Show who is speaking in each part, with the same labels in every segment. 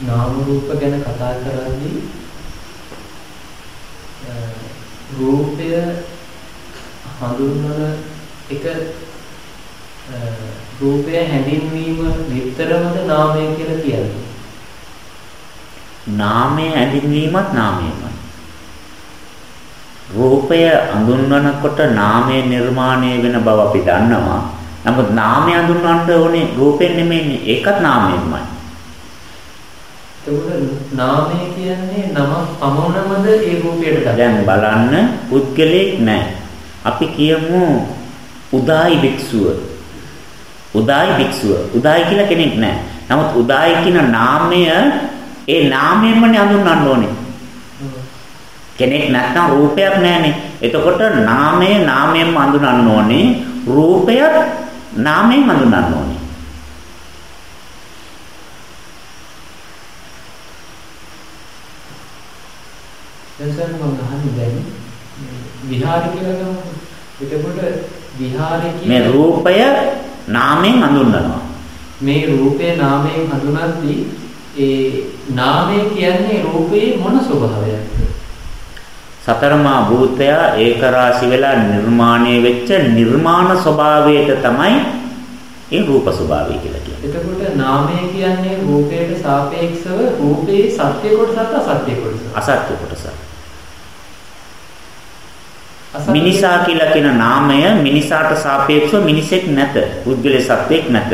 Speaker 1: නාම රූප ගැන කතා කරද්දී රූපය හඳුන්වන එක රූපය හැඳින්වීම විතරමද නාමය කියලා කියන්නේ.
Speaker 2: නාමය හැඳින්වීමත් නාමයමයි. රූපය අඳුන්වනකොට නාමය නිර්මාණය වෙන බව අපි දන්නවා. නමුත් නාමය අඳුන්වන්න ඕනේ රූපෙන් නෙමෙයි ඒකත් නාමයෙන්මයි.
Speaker 1: එතකොට නාමය කියන්නේ නම පමණමද ඒ රූපයට
Speaker 2: දැන් බලන්න පුද්ගලෙක් නැහැ. අපි කියමු උදායි භික්ෂුව. උදායි භික්ෂුව. උදායි කියලා කෙනෙක් නැහැ. නමුත් උදායි කියන නාමය ඒ නාමයෙන්මනේ හඳුන්වන්න ඕනේ. කෙනෙක් නැත්නම් රූපයක් නැහැනේ. එතකොට නාමය නාමයෙන්ම හඳුනන්න ඕනේ. රූපයත් නාමයෙන් හඳුනන්න ඕනේ.
Speaker 1: දැන් මම අහන්නේ දැන් විහාර කියලා ගමු. එතකොට විහාරේ
Speaker 2: මේ රූපය නාමයෙන් හඳුන්වනවා.
Speaker 1: මේ රූපේ නාමයෙන් හඳුනද්දී ඒ නාමය කියන්නේ රූපේ මොන ස්වභාවයක්ද?
Speaker 2: සතරමා භූතය ඒක රාශි වෙලා නිර්මාණය වෙච්ච නිර්මාණ ස්වභාවයට තමයි ඒ රූප ස්වභාවය කියලා කියන්නේ.
Speaker 1: එතකොට නාමය කියන්නේ රූපයට සාපේක්ෂව රූපේ සත්‍ය කොටසත් අසත්‍ය කොටසත්.
Speaker 2: අසත්‍ය කොටසත්. මිනිසා කියලා කියන නාමය මිනිසාට සාපේක්ෂව මිනිසෙක් නැත. පුද්ගල සත්වෙක් නැත.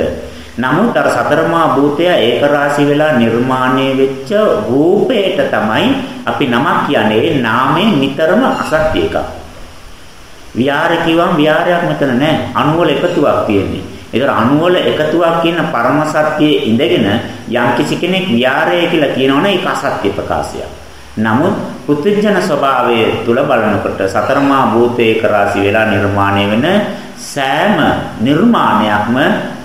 Speaker 2: නමුත් අර සතරමා භූතය ඒක රාශි වෙලා නිර්මාණය වෙච්ච රූපයට තමයි අපි නමක් කියන්නේ. ඒ නාමය නිතරම අසත්‍ය එකක්. විහාර කිව්වම විහාරයක් මෙතන නැහැ. අණු වල එකතුවක් තියෙන්නේ. ඒතර අණු වල එකතුවක් කියන පරම සත්‍යයේ ඉඳගෙන යම් කිසි කෙනෙක් විහාරය කියලා කියනවනේ ඒක අසත්‍ය ප්‍රකාශයක්. නමුත් පුත්‍ජන ස්වභාවය තුල බලනකොට සතරමා භූතේක රාශි වෙලා නිර්මාණය වෙන සෑම නිර්මාණයක්ම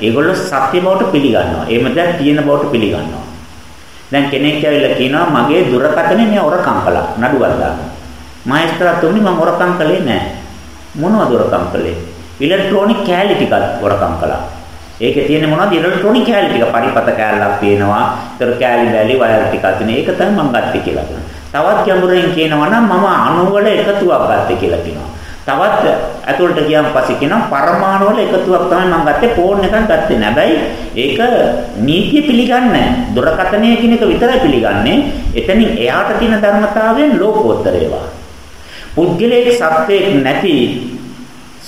Speaker 2: ඒගොල්ලෝ සත්‍ය බවට පිළිගන්නවා. එහෙම දැන් තියෙන බවට පිළිගන්නවා. දැන් කෙනෙක් ඇවිල්ලා කියනවා මගේ දුරකථනේ මේ හොරකම් කළා නඩුවක් දාන්න. මහේස්ත්‍රාතුනි මම හොරකම් කළේ නැහැ. මොනවද හොරකම් කළේ? ඉලෙක්ට්‍රොනික කෑලි ටිකක් හොරකම් කළා. ඒකේ තියෙන මොනවද ඉලෙක්ට්‍රොනික කෑලි ටික පරිපත කෑල්ලක් තියෙනවා. ඒතර කෑලි බැලි වයර් ටිකක් තියෙන. ඒක තමයි මම ගත්තේ කියලා කියනවා. තවත් ගැඹුරින් කියනවා නම් මම අණු වල එකතුවක් ගත්තේ කියලා කියනවා. තවත් ඇතුළට ගියාන් පස්සේ කියනවා පරමාණු වල එකතුවක් තමයි මම ගත්තේ ෆෝන් එකක් ගත්තේ නෑ. හැබැයි ඒක නීතිය පිළිගන්නේ දුරකථනය කියන එක විතරයි පිළිගන්නේ. එතනින් එයාට තියෙන ධර්මතාවයෙන් ලෝකෝත්තර ඒවා. පුද්ගලයේ සත්‍යයක් නැති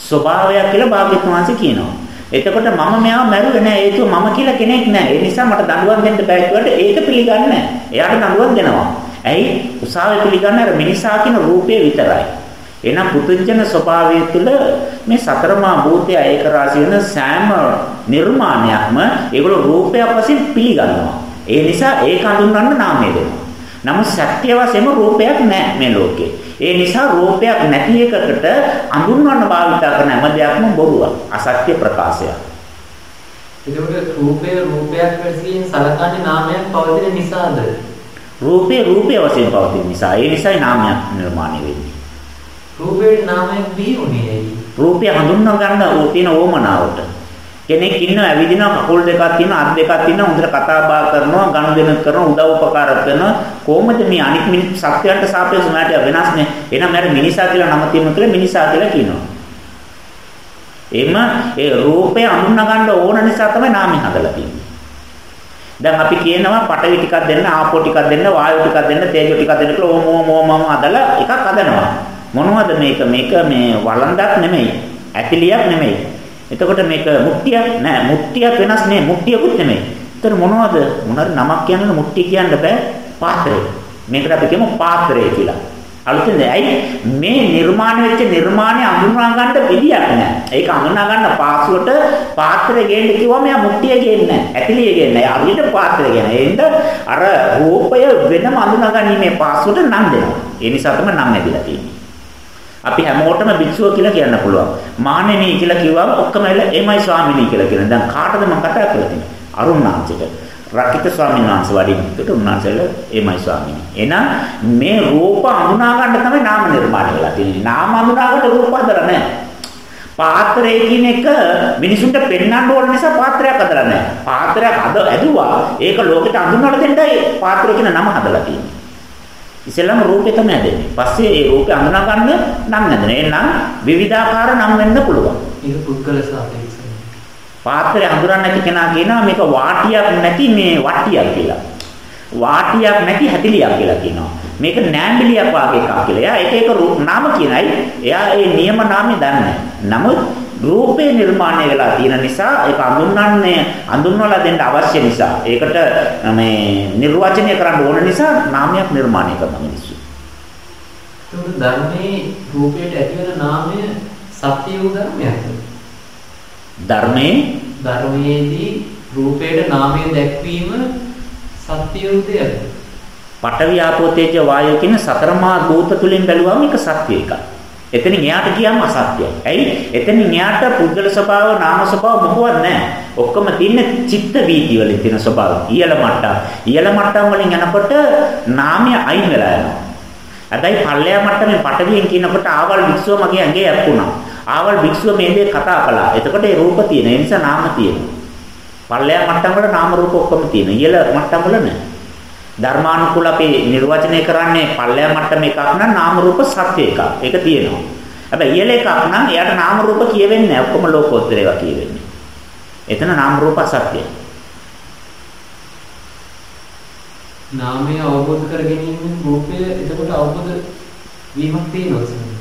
Speaker 2: ස්වභාවයක් කියලා භාග්‍යතුන් වහන්සේ කියනවා. එතකොට මම මෙයාව මැරුවේ නෑ ඒතුව මම කියලා කෙනෙක් නෑ. ඒ නිසා මට දඬුවම් දෙන්න බෑ කියවට ඒක පිළිගන්නේ නෑ. එයාට දඬුවම් දෙනවා. ඇයි? උසාවිය පිළිගන්නේ අර මිනිසා කියන රූපය විතරයි. එහෙනම් පුදුජන ස්වභාවය තුළ මේ සතරමා භූතය ඒක රාශි වෙන සෑම නිර්මාණයක්ම ඒගොල්ලෝ රූපයක් වශයෙන් පිළිගන්නවා. ඒ නිසා ඒක හඳුන්වන්න නාමය දෙනවා. නමුත් සත්‍ය වශයෙන්ම රූපයක් නැහැ මේ ලෝකේ. ඒ නිසා රූපයක් නැති එකකට අඳුන්වන්න භාවිත කරන හැම දෙයක්ම බොරුවක්. අසත්‍ය ප්‍රකාශයක්.
Speaker 1: එතකොට රූපය රූපයක් වශයෙන් සලකන්නේ නාමයක් පවතින නිසාද?
Speaker 2: රූපේ රූපේ වශයෙන් පවතින නිසා ඒ නිසායි නාමයක් නිර්මාණය වෙන්නේ.
Speaker 1: රූපේ නාමයක් බිහිුනේ?
Speaker 2: රූපය හඳුන්වා ගන්න ඕ තියෙන ඕමනාවට. කෙනෙක් ඉන්න ඇවිදිනවා කකුල් දෙකක් තියෙනවා අත් දෙකක් තියෙනවා හොඳට කතා බහ කරනවා ගනුදෙනු කරනවා උදව් උපකාර කරනවා කොහොමද මේ මිනිස් සත්‍යයන්ට සාපේක්ෂව මට වෙනස් නේ එහෙනම් මට මිනිසා කියලා නම තියෙනවා කියලා මිනිසා කියලා කියනවා එම ඒ රූපය අඳුනා ගන්න ඕන නිසා තමයි නාමය හදලා තියෙන්නේ දැන් අපි කියනවා පටවි ටිකක් දෙන්න, ආපෝ ටිකක් දෙන්න, වායු ටිකක් දෙන්න, තේජෝ ටිකක් දෙන්න කියලා ඕම ඕම ඕම හදලා එකක් හදනවා. මොනවද මේක? මේක මේ වළඳක් නෙමෙයි. ඇතිලියක් නෙමෙයි. එතකොට මේක මුට්ටියක් නෑ. මුට්ටියක් වෙනස් නේ. මුට්ටියකුත් නෙමෙයි. ඒතර මොනවද? මොනවාරි නමක් කියන්න මුට්ටි කියන්න බෑ. පාත්‍රය. මේකට අපි කියමු පාත්‍රය කියලා. අලුතෙන් ඇයි මේ නිර්මාණය වෙච්ච නිර්මාණය අඳුනා ගන්න විදියක් නැහැ. ඒක අඳුනා ගන්න පාසුවට පාත්‍රය ගේන්න කිව්වම එයා මුට්ටිය ගේන්නේ නැහැ. ඇතිලිය ගේන්නේ නැහැ. අරියට පාත්‍රය ගේන. එහෙනම් අර රූපය වෙනම අඳුනා ගැනීමේ පාසුවට නම් දෙනවා. ඒ නිසා තමයි නම් ඇදලා තියෙන්නේ. අපි හැමෝටම භික්ෂුව කියලා කියන්න පුළුවන්. මානෙනී කියලා කිව්වම ඔක්කොම එලා එමයි ස්වාමිනී කියලා කියනවා. දැන් කාටද මම කතා කරලා තියෙන්නේ? අරුණාංශයට. රකිත ස්වාමීන් වහන්සේ වඩින්න එතකොට උන්වහන්සේලා එමයි ස්වාමීනි. එහෙනම් මේ රූප අඳුනා ගන්න තමයි නාම නිර්මාණය වෙලා තියෙන්නේ. නාම අඳුනා ගන්න රූප හදලා නැහැ. පාත්‍රය කියන එක මිනිසුන්ට පෙන්වන්න ඕන නිසා පාත්‍රයක් හදලා නැහැ. පාත්‍රයක් අද ඇදුවා ඒක ලෝකෙට අඳුනලා දෙන්නයි පාත්‍රය කියන නම හදලා තියෙන්නේ. ඉස්සෙල්ලාම රූපේ තමයි හැදෙන්නේ. පස්සේ ඒ රූපේ අඳුනා ගන්න නම් හැදෙන. එහෙනම් විවිධාකාර නම් වෙන්න පුළුවන්.
Speaker 1: ඒක පුද්ගල සාපේක්ෂයි.
Speaker 2: පාත්‍රය අඳුරන්නේ නැති කෙනා කියනවා මේක වාටියක් නැති මේ වට්ටියක් කියලා. වාටියක් නැති හැතිලියක් කියලා කියනවා. මේක නෑම්බිලියක් වාගේ එකක් කියලා. එයා එක එක නාම කියනයි. එයා ඒ නියම නාමය දන්නේ නමුත් රූපේ නිර්මාණය වෙලා තියෙන නිසා ඒක අඳුන්වන්නේ අඳුන්වලා දෙන්න අවශ්‍ය නිසා ඒකට මේ නිර්වචනය කරන්න ඕන නිසා නාමයක් නිර්මාණය කරන මිනිස්සු.
Speaker 1: ඒකට ධර්මයේ රූපයට ඇති වෙන නාමය සත්‍ය වූ ධර්මයක්ද?
Speaker 2: ධර්මයේ
Speaker 1: ධර්මයේදී රූපයට නාමය දැක්වීම සත්‍ය වූ දෙයක්ද?
Speaker 2: පඨවි ආපෝ තේජ වායෝ කියන සතරමා භූත තුලින් බැලුවම ඒක සත්‍ය එකක්. එතනින් එයාට කියන්න අසත්‍යයි. ඇයි? එතනින් එයාට පුද්ගල ස්වභාව, නාම ස්වභාව මොකවත් නැහැ. ඔක්කොම තියෙන චිත්ත වීති වලින් තියෙන ස්වභාව. ඉහළ මට්ටම්. ඉහළ මට්ටම් වලින් යනකොට නාමය අයින් වෙලා යනවා. හැබැයි පල්ලෙයා මට්ටමේ පටවියෙන් කියනකොට ආවල් වික්ෂුව මගේ ඇඟේ ඇප්පුණා. ආවල් වික්ෂුව මේ දේ කතා කළා. එතකොට ඒ රූප තියෙන. ඒ නිසා නාම තියෙනවා. පල්ලෙයා මට්ටම් වල නාම රූප ඔක්කොම තියෙනවා. ඉහළ මට්ටම් වල නැහැ. ධර්මානුකූල අපි නිර්වචනය කරන්නේ පල්ලෑ මට්ටම එකක් නම් නාම රූප සත්‍ය එකක්. ඒක තියෙනවා. හැබැයි ඉහළ එකක් නම් එයාට නාම රූප කියවෙන්නේ නැහැ. ඔක්කොම ලෝකෝත්තර ඒවා කියවෙන්නේ. එතන නාම රූප සත්‍යයි.
Speaker 1: නාමය අවබෝධ කර ගැනීම රූපය එතකොට අවබෝධ වීමක් තියෙනවා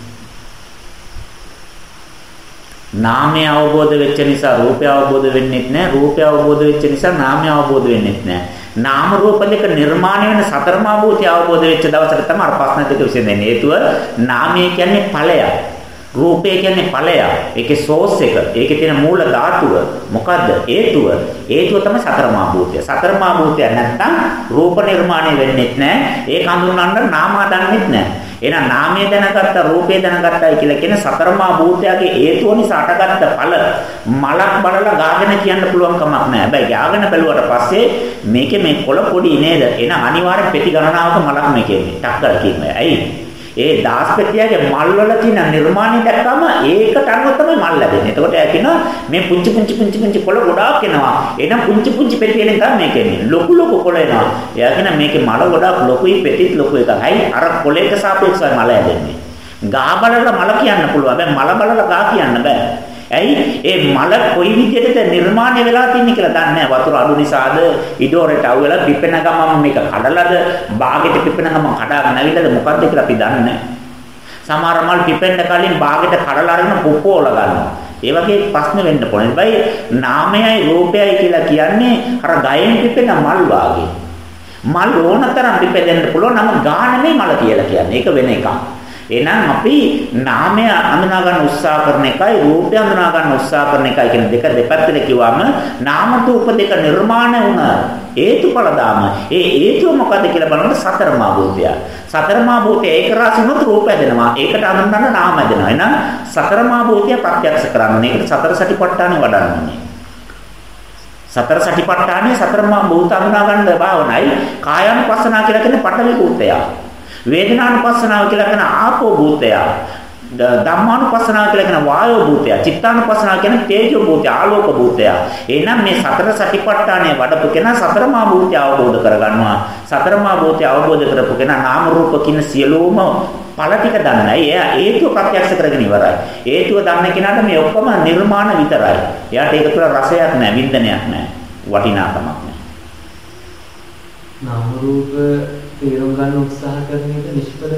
Speaker 2: නාමය අවබෝධ වෙච්ච නිසා රූපය අවබෝධ වෙන්නේ නැහැ. රූපය අවබෝධ වෙච්ච නිසා නාමය අවබෝධ වෙන්නේ නැහැ. නාම රූප දෙක නිර්මාණය වෙන සතරමා භූතය අවබෝධ වෙච්ච දවසට තමයි අර ප්‍රශ්න දෙක විසඳෙන්නේ. හේතුව නාමය කියන්නේ ඵලයක්. රූපය කියන්නේ ඵලයක්. ඒකේ සෝස් එක. ඒකේ තියෙන මූල ධාතුව මොකද්ද? හේතුව. හේතුව තමයි සතරමා භූතය. සතරමා භූතය නැත්තම් රූප නිර්මාණය වෙන්නේ නැහැ. ඒක හඳුන්වන්න නාම හදන්නෙත් නැහැ. එහෙනම් නාමය දැනගත්ත රූපය දැනගත්තයි කියලා කියන සතරමා භූතයගේ හේතුව නිසා අටගත්ත ඵල මලක් බලලා ගාගෙන කියන්න පුළුවන් කමක් නැහැ. හැබැයි ගාගෙන බැලුවට පස්සේ මේකේ මේ කොළ පොඩි නේද? එහෙනම් අනිවාර්යෙන් පෙති ගණනාවක මලක් මේකේ. ටක් කරලා කියන්නේ. ඇයි? ඒ දාස්පෙතියගේ මල් වල තියෙන නිර්මාණය දැක්කම ඒකට අනුව තමයි මල් ලැබෙන්නේ. එතකොට එයා කියනවා මේ පුංචි පුංචි පුංචි පුංචි කොළ ගොඩාක් එනවා. එහෙනම් පුංචි පුංචි පෙතියෙන් තමයි මේක එන්නේ. ලොකු ලොකු කොළ එනවා. එයා කියනවා මේකේ මල ගොඩාක් ලොකුයි පෙතිත් ලොකු එකක්. හයි අර කොළේට සාපේක්ෂව මල හැදෙන්නේ. ගහ බලලා මල කියන්න පුළුවන්. හැබැයි මල බලලා ගහ කියන්න බෑ. ඇයි ඒ මල කොයි විදිහටද නිර්මාණය වෙලා තින්නේ කියලා දන්නේ නැහැ. වතුර අඩු නිසාද ඉඩෝරට අවු වෙලා පිපෙන ගමන් මේක කඩලාද බාගෙට පිපෙන ගමන් කඩාගෙන ඇවිල්ලාද මොකද්ද කියලා අපි දන්නේ නැහැ. සමහර මල් පිපෙන්න කලින් බාගෙට කඩලා අරගෙන පුප්පෝල ගන්නවා. ඒ වගේ ප්‍රශ්න වෙන්න පුළුවන්. හැබැයි නාමයයි රූපයයි කියලා කියන්නේ අර ගයෙන් පිපෙන මල් වාගේ. මල් ඕනතරම් පිපෙන්න පුළුවන්. නම ගානමේ මල කියලා කියන්නේ. ඒක වෙන එකක්. එහෙනම් අපි නාමය අඳුනා ගන්න උත්සාහ කරන එකයි රූපය අඳුනා ගන්න උත්සාහ කරන එකයි කියන දෙක දෙපැත්තට කිව්වම නාම රූප දෙක නිර්මාණය වුණ හේතුඵල දාම ඒ හේතුව මොකද්ද කියලා බලනකොට සතරමා භූතය. සතරමා භූතය ඒක රාසිනොත් රූප හැදෙනවා. ඒකට අඳුනන නාම හැදෙනවා. එහෙනම් සතරමා භූතය ප්‍රත්‍යක්ෂ කරන්න ඕනේ. ඒකට සතර සටිපට්ඨානෙ වඩන්න ඕනේ. සතර සටිපට්ඨානෙ සතරමා භූත අඳුනා ගන්න භාවනයි කායानुපස්සනා කියලා කියන්නේ පඨවි භූතය. වේදනානුපස්සනාව කියලා කියන ආපෝ භූතය. ධම්මානුපස්සනාව කියලා කියන වායෝ භූතය. චිත්තානුපස්සනාව කියන තේජෝ භූතය, ආලෝක භූතය. එහෙනම් මේ සතර සතිපට්ඨානය වඩපු කෙනා සතරමා භූතය අවබෝධ කරගන්නවා. සතරමා භූතය අවබෝධ කරපු කෙනා නාම රූප කියන සියලුම ඵල ටික දන්නයි. එයා හේතුව ප්‍රත්‍යක්ෂ කරගෙන ඉවරයි. හේතුව දන්න කෙනාට මේ ඔක්කොම නිර්මාණ විතරයි. එයාට ඒක තුළ රසයක් නැහැ, වින්දනයක් නැහැ, වටිනාකමක් නැහැ.
Speaker 1: නාම රූප තේරුම් ගන්න උත්සාහ කරන එක නිෂ්ඵල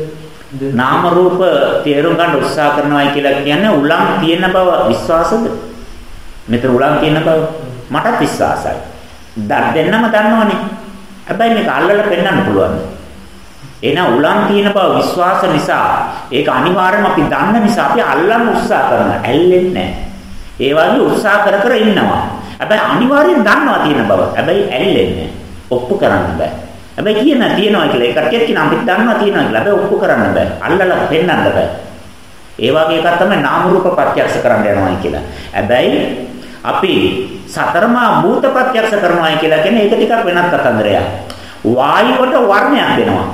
Speaker 2: නාම රූප තේරුම් ගන්න උත්සාහ කරනවායි කියලා කියන්නේ උලම් තියෙන බව විශ්වාසද? මෙතන උලම් තියෙන බව මටත් විශ්වාසයි. දෙන්නම දන්නවනේ. හැබැයි මේක අල්ලලා පෙන්වන්න පුළුවන්. එහෙනම් උලම් තියෙන බව විශ්වාස නිසා ඒක අනිවාර්යයෙන්ම අපි දන්න නිසා අපි අල්ලන්න උත්සාහ කරනවා. ඇල්ලෙන්නේ නැහැ. ඒ වගේ උත්සාහ කර කර ඉන්නවා. හැබැයි අනිවාර්යෙන් දන්නවා තියෙන බව. හැබැයි ඇල්ලෙන්නේ ඔප්පු කරන්න බෑ. හැබැයි කියන තියනවා කියලා ඒ කට්ටියත් කියන අපිට දන්නවා තියනවා කියලා. හැබැයි ඔප්පු කරන්න බෑ. අල්ලලා පෙන්නන්න බෑ. ඒ වගේ එකක් තමයි නාම රූප ප්‍රත්‍යක්ෂ කරන්න යනවා කියලා. හැබැයි අපි සතරමා භූත ප්‍රත්‍යක්ෂ කරනවා කියලා කියන්නේ ඒක ටිකක් වෙනත් කතන්දරයක්. වායුවට වර්ණයක් දෙනවා.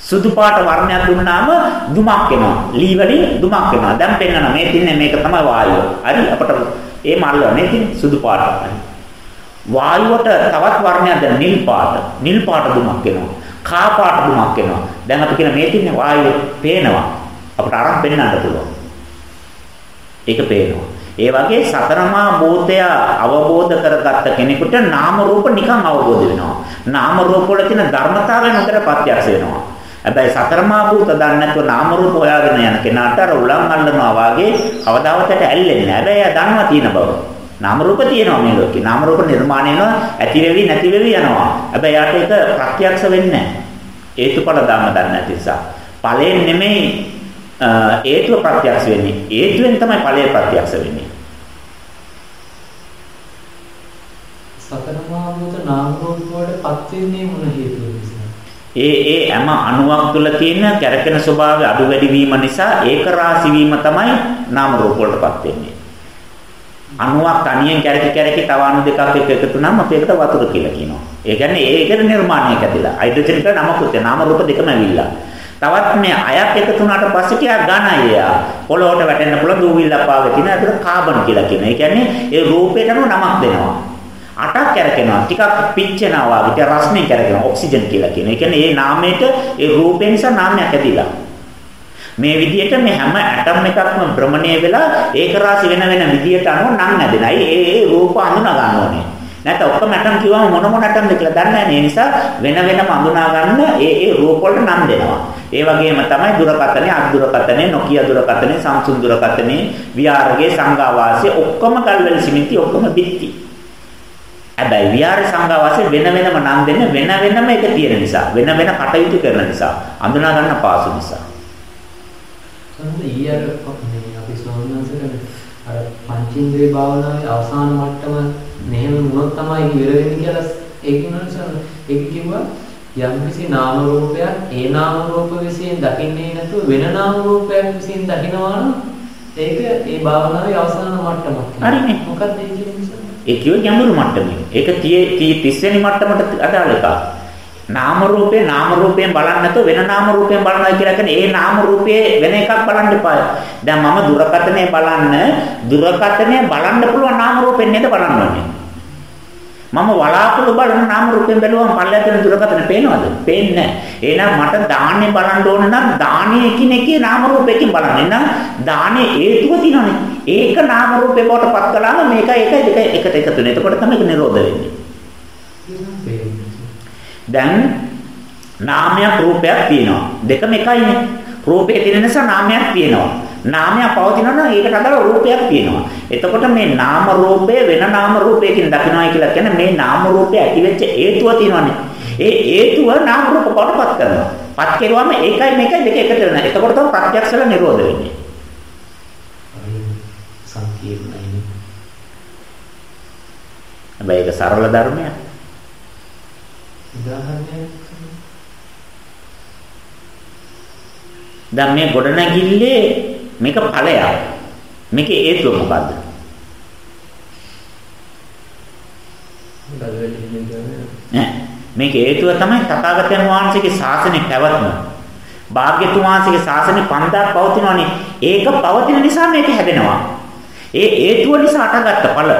Speaker 2: සුදු පාට වර්ණයක් දුන්නාම දුමක් එනවා. ලී වලින් දුමක් එනවා. දැන් පෙන්වන මේ තින්නේ මේක තමයි වායුව. හරි අපට ඒ මල්ලනේ තින්නේ සුදු පාට. වායුවට තවත් වර්ණයක් දැන් නිල් පාට. නිල් පාට දුමක් එනවා. කා පාට දුමක් එනවා. දැන් අපි කියන මේ තින්නේ වායුව පේනවා. අපට අරන් පෙන්වන්න පුළුවන්. ඒක පේනවා. ඒ වගේ සතරමා භූතය අවබෝධ කරගත්ත කෙනෙකුට නාම රූප නිකන් අවබෝධ වෙනවා. නාම රූප වල තියෙන ධර්මතාවය නොකර ප්‍රත්‍යක්ෂ වෙනවා. හැබැයි සතරමා භූත දන්නේ නැතුව නාම රූප හොයාගෙන යන කෙනාට අර උලන් අල්ලනවා වාගේ කවදාවත් ඇල්ලෙන්නේ නැහැ. හැබැයි එයා දන්නවා තියෙන බව. නාම රූප තියෙනවා මේ ලෝකේ. නාම රූප නිර්මාණය වෙනවා, ඇති වෙවි නැති වෙවි යනවා. හැබැයි යාට ඒක ප්‍රත්‍යක්ෂ වෙන්නේ නැහැ. හේතුඵල ධර්ම දන්නේ නැති නිසා. ඵලයෙන් නෙමෙයි හේතුව ප්‍රත්‍යක්ෂ වෙන්නේ. හේතුවෙන් තමයි ඵලය ප්‍රත්‍යක්ෂ වෙන්නේ.
Speaker 1: සතරමා භූත නාම රූප වලටපත් වෙන්නේ මොන හේතුවද?
Speaker 2: ඒ ඒ හැම අණුවක් තුළ තියෙන කැරකෙන ස්වභාවය අඩු වැඩි වීම නිසා ඒක රාශි වීම තමයි නාම රූප වලටපත් වෙන්නේ. අණුවක් තනියෙන් කැරකි කැරකි තව අණු දෙකක් එක එකතු වුනම අපි ඒකට වතුර කියලා කියනවා. ඒ කියන්නේ ඒකේ නිර්මාණයක් ඇතිලා. හයිඩ්‍රජන් එක නමකුත් නාම රූප දෙකම ඇවිල්ලා. තවත් මේ අයක් එකතු වුණාට පස්සේ ටිකක් ඝනයි එයා. පොළොවට වැටෙන්න පුළුවන් දූවිල්ල පාවෙ තියෙන ඒකට කාබන් කියලා කියනවා. ඒ කියන්නේ ඒ රූපේටම නමක් දෙනවා. අටක් කැරකෙනවා ටිකක් පිච්චෙනවා වගේ රස්නේ කැරකෙනවා ඔක්සිජන් කියලා කියන. ඒ කියන්නේ ඒ නාමයට ඒ රූපේ නිසා නාමයක් ඇදිලා. මේ විදිහට මේ හැම ඇටම් එකක්ම භ්‍රමණය වෙලා ඒක රාශි වෙන වෙන විදිහට අනුව නම් නැදෙනයි. ඒ ඒ රූප අඳුනා ගන්න ඕනේ. නැත්නම් ඔක්කොම ඇටම් කිව්වම මොන මොන ඇටම්ද කියලා දන්නේ නැහැ. ඒ නිසා වෙන වෙනම අඳුනා ගන්න ඒ ඒ රූප වලට නම් දෙනවා. ඒ වගේම තමයි දුරකථනයේ අද්දුරකථනයේ Nokia දුරකථනයේ Samsung දුරකථනයේ විහාරගේ සංඝාවාසයේ ඔක්කොම කල්වල සිමෙන්ති ඔක්කොම බිත්ති. හැබැයි විහාර සංඝාවාසයේ වෙන වෙනම නම් දෙන්න වෙන වෙනම එක තියෙන නිසා වෙන වෙන කටයුතු කරන නිසා අඳුනා ගන්න පාසු නිසා.
Speaker 1: සම්මත ඊයර මේ අපි ස්වාමීන් අර පංචේන්ද්‍රිය භාවනාවේ අවසාන මට්ටම මෙහෙම වුණොත් තමයි ඉවර වෙන්නේ කියලා ඒක නේද ඒක කිව්වා යම්කිසි නාම රූපයක් ඒ නාම රූප විසින් දකින්නේ නැතුව වෙන නාම රූපයක් විසින් දකිනවා නම් ඒක ඒ භාවනාවේ අවසාන මට්ටමක්.
Speaker 2: හරිනේ.
Speaker 1: මොකක්ද ඒ කියන්නේ?
Speaker 2: ඒ කියව ගැඹුරු මට්ටමේ. ඒක 30 30 වෙනි මට්ටමට අදාළ එකක්. නාම රූපේ නාම රූපයෙන් බලන්නේ නැතුව වෙන නාම රූපයෙන් බලනවා කියලා කියන්නේ ඒ නාම රූපයේ වෙන එකක් බලන්න එපා. දැන් මම දුරකථනය බලන්න දුරකථනය බලන්න පුළුවන් නාම රූපෙන් නේද බලන්න ඕනේ. මම වලාකුළු බලන නාම රූපයෙන් බැලුවම පල්ලයට දුරකථන පේනවද? පේන්නේ නැහැ. එහෙනම් මට දාන්නේ බලන්න ඕන නම් දානේ එකිනෙකේ නාම රූපයකින් බලන්න. එහෙනම් දානේ හේතුව තියෙනවනේ. ඒක නාම රූපේ බවට පත් කළාම මේක ඒක දෙක එකට එකතු වෙනවා. එතකොට තමයි ඒක නිරෝධ වෙන්නේ. දැන් නාමයක් රූපයක් තියෙනවා. දෙකම එකයිනේ. රූපේ තියෙන නිසා නාමයක් තියෙනවා. නාමයක් පවතිනවා නම් ඒකට අදාළ රූපයක් තියෙනවා. එතකොට මේ නාම රූපය වෙන නාම රූපයකින් දකින්නයි කියලා කියන්නේ මේ නාම රූපය ඇති වෙච්ච හේතුව තියෙනවානේ. ඒ හේතුව නාම රූප කොටපත් කරනවා. පත් කෙරුවම ඒකයි මේකයි දෙක එකට වෙනවා. එතකොට තමයි ප්‍රත්‍යක්ෂල නිරෝධ වෙන්නේ.
Speaker 1: සංකීර්ණයි.
Speaker 2: හැබැයි ඒක සරල ධර්මයක්.
Speaker 1: උදාහරණයක්
Speaker 2: දැන් මේ ගොඩනැගිල්ලේ මේක ඵලයක්. මේකේ හේතුව මොකද්ද? මේකේ හේතුව තමයි තථාගතයන් වහන්සේගේ ශාසනයේ පැවැත්ම. භාග්‍යතුන් වහන්සේගේ ශාසනය 5000ක් පවතිනවනේ. ඒක පවතින නිසා මේක හැදෙනවා. ඒ හේතුව නිසා අටගත්ත ඵල.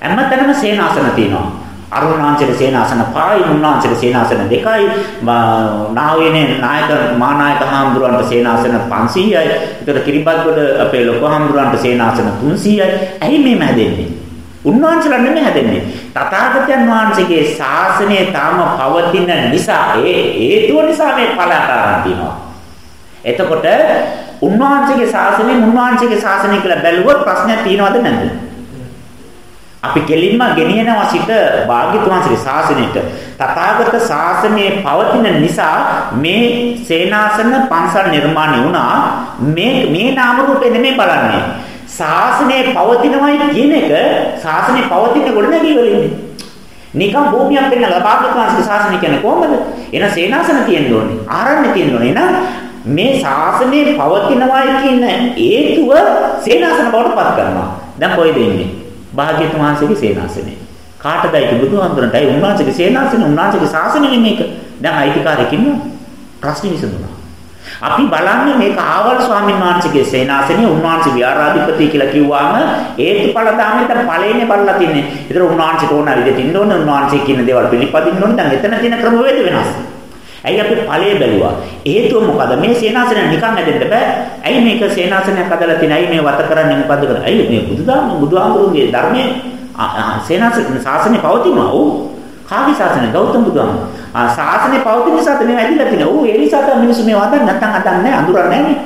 Speaker 2: හැමතැනම සේනාසන තියෙනවා. අරුණාංශයේ සේනාසන පහයි මුන්නාංශයේ සේනාසන දෙකයි. නාවේනේ නායක මානායක හාමුදුරන්ට සේනාසන 500යි ඒතර කිරිබත්ගොඩ අපේ ලොකු හාමුදුරන්ට සේනාසන 300යි ඇයි මේ හැදෙන්නේ? උන්වහන්සේලා නෙමෙයි හැදෙන්නේ. තථාගතයන් වහන්සේගේ ශාසනය තාම පවතින නිසා ඒ හේතුව නිසා මේ ඵලතරන් තියෙනවා එතකොට උන්වහන්සේගේ ශාසනය උන්වහන්සේගේ ශාසනය කියලා බැලුවොත් ප්‍රශ්නයක් තියෙනවද නැද්ද? අපි කෙලින්ම ගෙනියනවා සිට භාග්‍යතුන්සේ ශාසනයට. තථාගත ශාසනයේ පවතින නිසා මේ සේනාසන පන්සල් නිර්මාණය වුණා. මේ මේ නාම රූපේ නෙමෙයි බලන්නේ. ශාසනයේ පවතිනවයි කියන එක ශාසනයේ පවතින ගොඩනැගිලි වලින්නේ නිකම් භූමියක් වෙන්න භාග්‍යතුන්සේ ශාසනය කියන්නේ කොහොමද? එන සේනාසන තියෙන්න ඕනේ. ආරණ්‍ය තියෙන්න ඕනේ. එහෙනම් මේ ශාසනයේ පවතිනවයි කියන හේතුව සේනාසන බවට පත් කරනවා. දැන් කොයිද ඉන්නේ? භාග්‍යතුන් වහන්සේගේ සේනාසනේ. කාටදයි බුදුහාමුදුරන්ටයි උන්වහන්සේගේ සේනාසනේ උන්වහන්සේගේ ශාසනය මේක. දැන් අයිතිකාරයෙක් ඉන්නවා. ප්‍රශ්නේ විසඳුණා. අපි බලන්නේ මේක ආවල් ස්වාමීන් වහන්සේගේ සේනාසනේ උන්වහන්සේ විහාරාධිපති කියලා කිව්වාම හේතුඵල දාමෙන් දැන් ඵලෙන්නේ බලලා තින්නේ. ඒතර උන්වහන්සේට ඕන විදිහට ඉන්න ඕන උන්වහන්සේ කියන දේවල් පිළිපදින්න ඕන. දැන් එතන තියෙන ක්‍රමවේද වෙනස්. ඇයි අපි ඵලයේ බැලුවා? හේතුව මොකද? මේ සේනාසනය නිකන් ඇදෙන්න බෑ. ඇයි මේක සේනාසනයක් හදලා තියෙන? ඇයි මේ වත කරන්නේ මොකද්ද කරන්නේ? ඇයි මේ බුදුදාම බුදුහාමුදුරුවෝගේ ධර්මයේ සේනාසන ශාසනය පවතිනවා. ඔව්. කාගේ ශාසනය? ගෞතම බුදුහාම. ආ ශාසනය පවතින නිසා තමයි ඇදිලා තියෙන්නේ. ඔව් ඒ නිසා තමයි මිනිස්සු මේ වදන් නැත්තම් අදන්නේ අඳුරන්නේ නැහැ.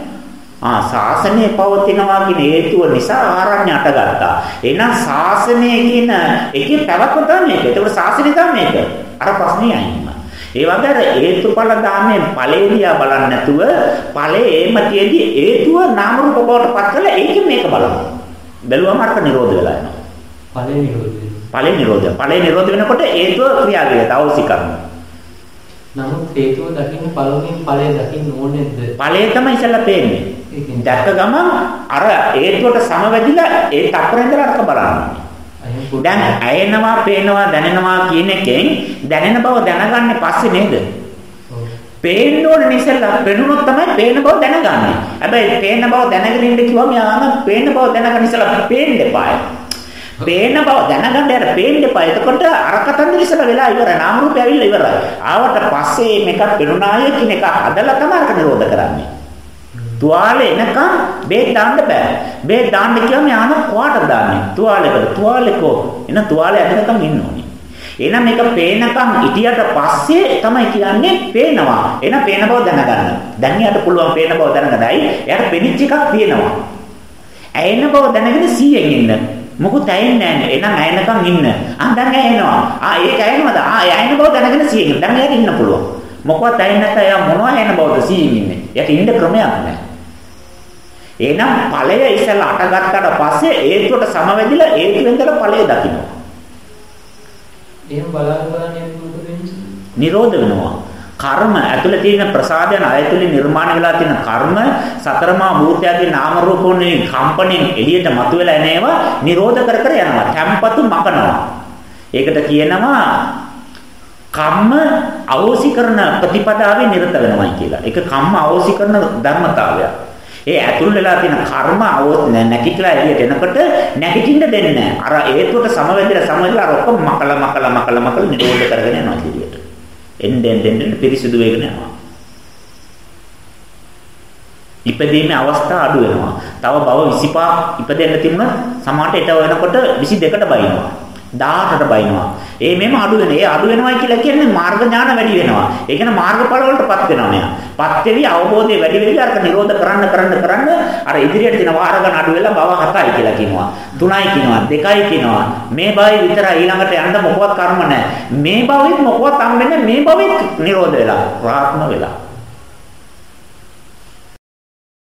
Speaker 2: ආ ශාසනය පවතිනවා කියන හේතුව නිසා ආරණ්‍ය අටගත්තා. එහෙනම් ශාසනය කියන එකේ පැවැත්ම තමයි මේක. ඒකට ශාසනය තමයි මේක. අර ප්‍රශ්නේ අයින්ම. ඒ වගේ අර හේතුඵල ධාමයෙන් ඵලෙලියා බලන්නේ නැතුව ඵලේ එහෙම තියදී හේතුව නාම රූප බවට පත් කළා ඒකෙන් මේක බලනවා. බැලුවම අරක නිරෝධ වෙලා යනවා.
Speaker 1: ඵලේ නිරෝධ වෙනවා.
Speaker 2: ඵලේ නිරෝධය. ඵලේ නිරෝධ වෙනකොට හේතුව ක්‍රියාවලියට අවශ්‍ය කරනවා.
Speaker 1: නමුත් හේතුව දකින්න පළමුවෙන් ඵලය දකින්න ඕනේද?
Speaker 2: ඵලය තමයි ඉස්සෙල්ලා පේන්නේ. දැක්ක ගමන් අර හේතුවට සමවැදිලා ඒ තප්පරෙන්දලා අරක බලන්න. දැන් ඇයෙනවා, පේනවා, දැනෙනවා කියන එකෙන් දැනෙන බව දැනගන්නේ පස්සේ නේද? පේන්න ඕන නිසල්ලා පෙනුනොත් තමයි පේන බව දැනගන්නේ. හැබැයි පේන බව දැනගෙන ඉන්න කිව්වම යාම පේන බව දැනගන්න ඉස්සලා පේන්න එපායි. පේන බව දැනගන්න යාර පේන්න එපා. එතකොට අර කතන්දර ඉස්සලා වෙලා ඉවරයි. නාම රූපය ඇවිල්ලා ඉවරයි. ආවට පස්සේ මේක පෙනුනාය කියන එක හදලා තමයි අරක නිරෝධ කරන්නේ. තුවාලේ එනකම් බේත් දාන්න බෑ. බේත් දාන්න කියම යන කොහාට දාන්නේ? තුවාලෙකට. තුවාලෙකෝ එන තුවාලේ ඇදෙනකම් ඉන්න ඕනේ. එහෙනම් මේක පේනකම් ඉතියට පස්සේ තමයි කියන්නේ පේනවා. එන පේන බව දැනගන්න. දැන් එයාට පුළුවන් පේන බව දැනගන්නයි. එයාට පෙනිච්ච එකක් පේනවා. ඇයෙන බව දැනගෙන 100න් ඉන්න. මොකුත් ඇයෙන්නේ නැහැ. එහෙනම් ඇයෙනකම් ඉන්න. ආ දැන් ඇයෙනවා. ආ ඒක ඇයෙනවද? ආ ඇයෙන බව දැනගෙන 100න්. දැන් එයාට ඉන්න පුළුවන්. මොකවත් ඇයෙන්නේ නැත්නම් එයා මොනවා ඇයෙන බවද 100න් ඉන්නේ. එයාට ඉන්න ක්‍රමයක් නැහැ. එහෙනම් ඵලය ඉස්සලා අටගත්තට පස්සේ හේතුවට සමවැදිලා හේතුවෙන්දලා ඵලය දකින්න.
Speaker 1: එහෙම බලන්න බලන්න
Speaker 2: නිරෝධ වෙනවා. කර්ම ඇතුළේ තියෙන ප්‍රසාදයන් ඇතුළේ නිර්මාණය වෙලා තියෙන කර්ම සතරමා භූතයන්ගේ නාම රූපෝනේ කම්පණයෙන් එළියට මතුවලා එනේවා නිරෝධ කර කර යනවා. tempatu මකනවා. ඒකට කියනවා කම්ම අවෝසි කරන ප්‍රතිපදාවේ නිරත වෙනවයි කියලා. ඒක කම්ම අවෝසි කරන ධර්මතාවයක්. ඒ ඇතුල් වෙලා තියෙන කර්ම આવොත් නැකිట్లా එළියට එනකොට නැගිටින්න දෙන්නේ නැහැ. අර හේතුවට සමවැදිර සමවැදිර අර ඔක්කොම මකල මකල මකල මකල නිරෝධ කරගෙන යනවා එළියට. එන්නේ එන්නේ පිරිසිදු වෙගෙන යනවා. ඉපදීමේ අවස්ථා අඩු වෙනවා. තව බව 25 ඉපදෙන්න තිබුණ සමහරට ඊට වෙනකොට 22ට බයිනවා. 18ට බයිනවා. ඒ මෙම අඩු වෙන. ඒ අඩු වෙනවා කියලා කියන්නේ මාර්ග ඥාන වැඩි වෙනවා. ඒ කියන්නේ මාර්ගඵල වලටපත් වෙනවා මෙයා. පත් වෙවි අවබෝධය වැඩි වෙවි අරක නිරෝධ කරන්න කරන්න කරන්න අර ඉදිරියට දෙන වාර ගන්න අඩු වෙලා බව 7යි කියලා කියනවා. 3යි කියනවා. 2යි කියනවා. මේ භවයි විතරයි ඊළඟට යන්න මොකවත් කර්ම නැහැ. මේ භවෙත් මොකවත් හම්බෙන්නේ මේ භවෙත් නිරෝධ වෙලා. ප්‍රාත්ම වෙලා.